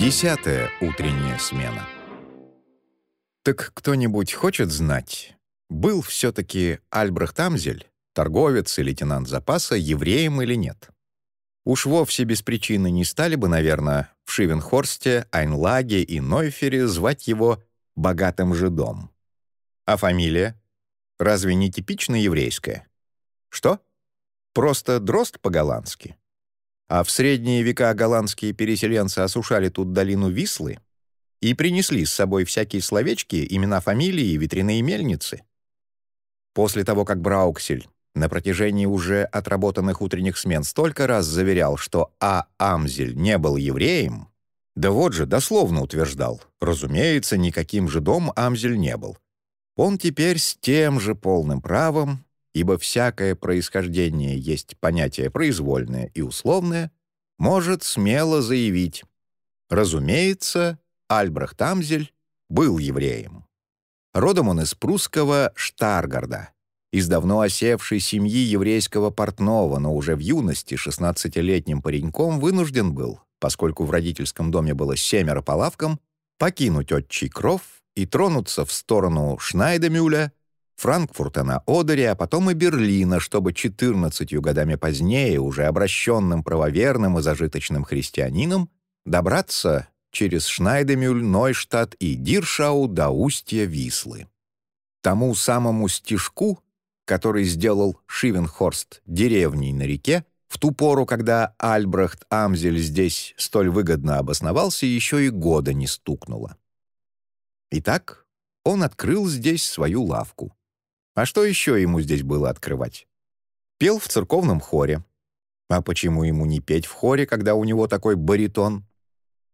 Десятая утренняя смена. Так кто-нибудь хочет знать, был все-таки Альбрехт Амзель, торговец и лейтенант запаса, евреем или нет? Уж вовсе без причины не стали бы, наверное, в Шивенхорсте, Айнлаге и Нойфере звать его «богатым жидом». А фамилия? Разве не типично еврейская? Что? Просто дрозд по-голландски? А в средние века голландские переселенцы осушали тут долину Вислы и принесли с собой всякие словечки, имена фамилии ветряные мельницы. После того, как Брауксель на протяжении уже отработанных утренних смен столько раз заверял, что А. Амзель не был евреем, да вот же дословно утверждал, разумеется, никаким жидом Амзель не был. Он теперь с тем же полным правом ибо всякое происхождение есть понятие произвольное и условное, может смело заявить. Разумеется, Альбрехт Амзель был евреем. Родом он из прусского Штаргарда, из давно осевшей семьи еврейского портного, но уже в юности 16-летним пареньком вынужден был, поскольку в родительском доме было семеро по лавкам, покинуть отчий кров и тронуться в сторону Шнайдемюля, Франкфурта на Одере, а потом и Берлина, чтобы 14 годами позднее, уже обращенным правоверным и зажиточным христианином, добраться через Шнайдемюль, Нойштадт и Диршау до устья Вислы. Тому самому стежку, который сделал Шивенхорст деревней на реке, в ту пору, когда Альбрехт Амзель здесь столь выгодно обосновался, еще и года не стукнуло. Итак, он открыл здесь свою лавку. А что еще ему здесь было открывать? Пел в церковном хоре. А почему ему не петь в хоре, когда у него такой баритон?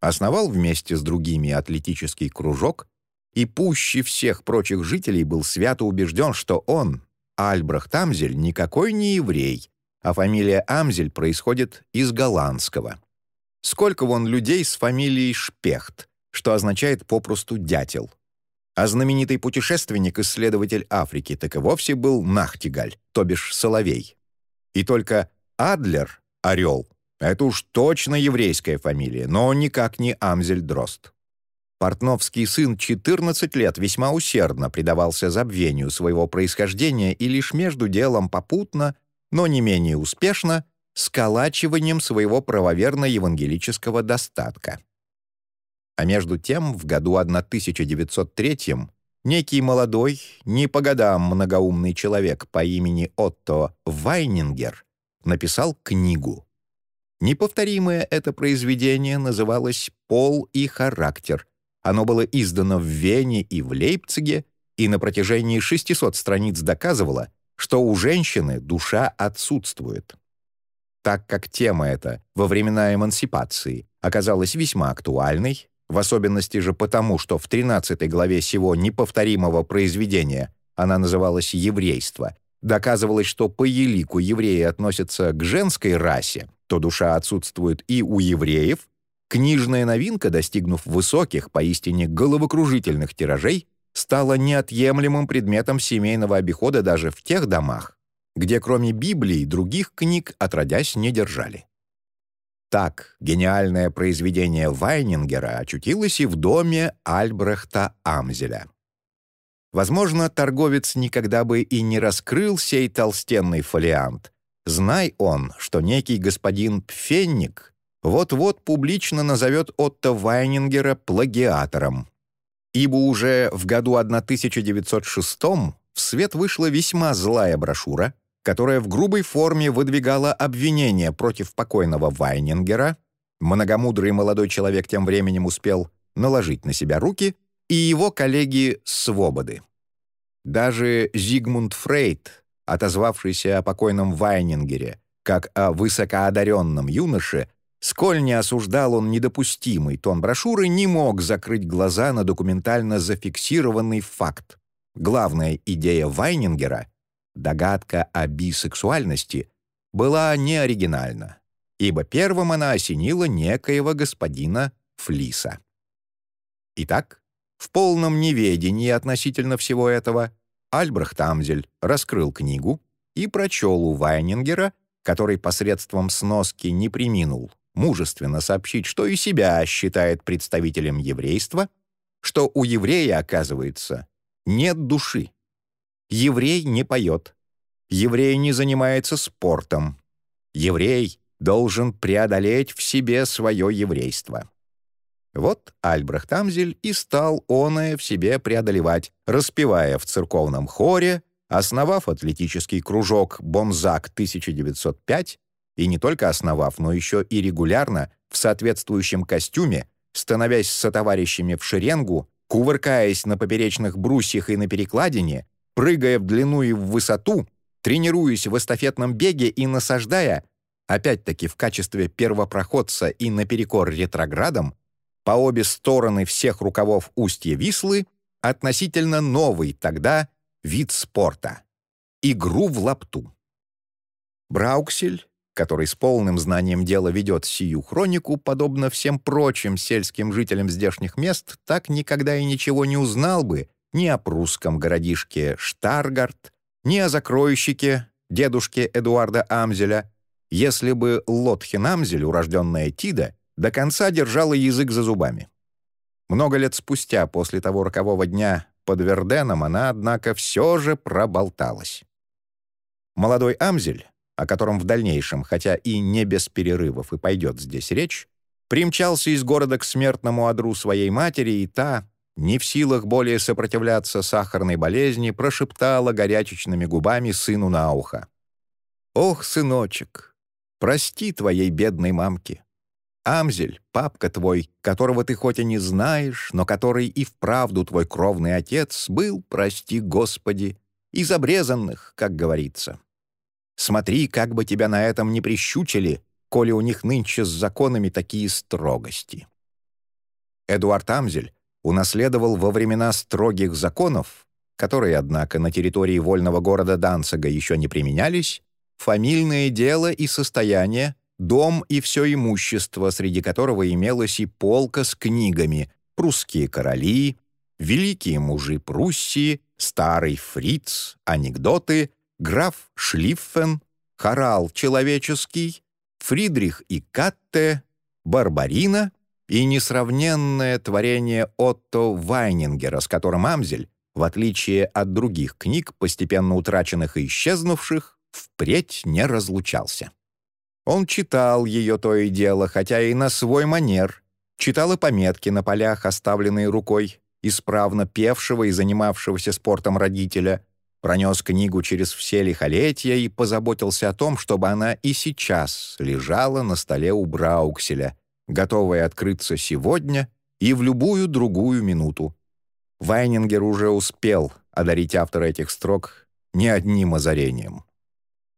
Основал вместе с другими атлетический кружок и пуще всех прочих жителей был свято убежден, что он, Альбрехт Амзель, никакой не еврей, а фамилия Амзель происходит из голландского. Сколько вон людей с фамилией Шпехт, что означает попросту «дятел». А знаменитый путешественник-исследователь Африки так и вовсе был Нахтигаль, то бишь Соловей. И только Адлер, Орел, это уж точно еврейская фамилия, но никак не Амзель Дрозд. Портновский сын 14 лет весьма усердно предавался забвению своего происхождения и лишь между делом попутно, но не менее успешно, сколачиванием своего правоверно-евангелического достатка. А между тем, в году 1903 некий молодой, не по годам многоумный человек по имени Отто Вайнингер написал книгу. Неповторимое это произведение называлось «Пол и характер». Оно было издано в Вене и в Лейпциге, и на протяжении 600 страниц доказывало, что у женщины душа отсутствует. Так как тема эта во времена эмансипации оказалась весьма актуальной, в особенности же потому, что в 13 главе сего неповторимого произведения она называлась «Еврейство», доказывалось, что по елику евреи относятся к женской расе, то душа отсутствует и у евреев, книжная новинка, достигнув высоких, поистине головокружительных тиражей, стала неотъемлемым предметом семейного обихода даже в тех домах, где кроме Библии других книг отродясь не держали. Так гениальное произведение Вайнингера очутилось и в доме Альбрехта Амзеля. Возможно, торговец никогда бы и не раскрыл сей толстенный фолиант. Знай он, что некий господин Пфенник вот-вот публично назовет Отто Вайнингера плагиатором. Ибо уже в году 1906 в свет вышла весьма злая брошюра — которая в грубой форме выдвигала обвинения против покойного Вайнингера, многомудрый молодой человек тем временем успел наложить на себя руки, и его коллеги «Свободы». Даже Зигмунд Фрейд, отозвавшийся о покойном Вайнингере, как о высокоодаренном юноше, сколь не осуждал он недопустимый тон брошюры, не мог закрыть глаза на документально зафиксированный факт. Главная идея Вайнингера — Догадка о бисексуальности была неоригинальна, ибо первым она осенила некоего господина Флиса. Итак, в полном неведении относительно всего этого Альбрехт Амзель раскрыл книгу и прочел у Вайнингера, который посредством сноски не приминул мужественно сообщить, что и себя считает представителем еврейства, что у еврея, оказывается, нет души. Еврей не поет. Еврей не занимается спортом. Еврей должен преодолеть в себе свое еврейство. Вот Альбрехт Амзель и стал оное в себе преодолевать, распевая в церковном хоре, основав атлетический кружок «Бомзак 1905» и не только основав, но еще и регулярно в соответствующем костюме, становясь со товарищами в шеренгу, кувыркаясь на поперечных брусьях и на перекладине, прыгая в длину и в высоту, тренируясь в эстафетном беге и насаждая, опять-таки в качестве первопроходца и наперекор ретроградам, по обе стороны всех рукавов устья Вислы относительно новый тогда вид спорта — игру в лапту. Брауксель, который с полным знанием дела ведет сию хронику, подобно всем прочим сельским жителям здешних мест, так никогда и ничего не узнал бы ни о прусском городишке Штаргард, ни о закройщике, дедушке Эдуарда Амзеля, если бы Лотхен Амзель, урожденная Тида, до конца держала язык за зубами. Много лет спустя, после того рокового дня под Верденом, она, однако, все же проболталась. Молодой Амзель, о котором в дальнейшем, хотя и не без перерывов и пойдет здесь речь, примчался из города к смертному одру своей матери, и та, не в силах более сопротивляться сахарной болезни, прошептала горячечными губами сыну на ухо. «Ох, сыночек, прости твоей бедной мамке. Амзель, папка твой, которого ты хоть и не знаешь, но который и вправду твой кровный отец, был, прости Господи, из обрезанных, как говорится. Смотри, как бы тебя на этом не прищучили, коли у них нынче с законами такие строгости. Эдуард Амзель унаследовал во времена строгих законов, которые, однако, на территории вольного города Данцига еще не применялись, фамильное дело и состояние, дом и все имущество, среди которого имелась и полка с книгами, прусские короли, великие мужи Пруссии, старый фриц, анекдоты, граф Шлиффен, хорал человеческий, Фридрих и Катте, Барбарина и несравненное творение Отто Вайнингера, с которым Амзель, в отличие от других книг, постепенно утраченных и исчезнувших, впредь не разлучался. Он читал ее то и дело, хотя и на свой манер. Читал и пометки на полях, оставленные рукой, исправно певшего и занимавшегося спортом родителя, пронес книгу через все лихолетия и позаботился о том, чтобы она и сейчас лежала на столе у Браукселя, готовая открыться сегодня и в любую другую минуту. Вайнингер уже успел одарить автора этих строк не одним озарением.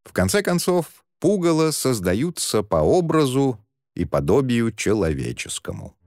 В конце концов, пугало создаются по образу и подобию человеческому.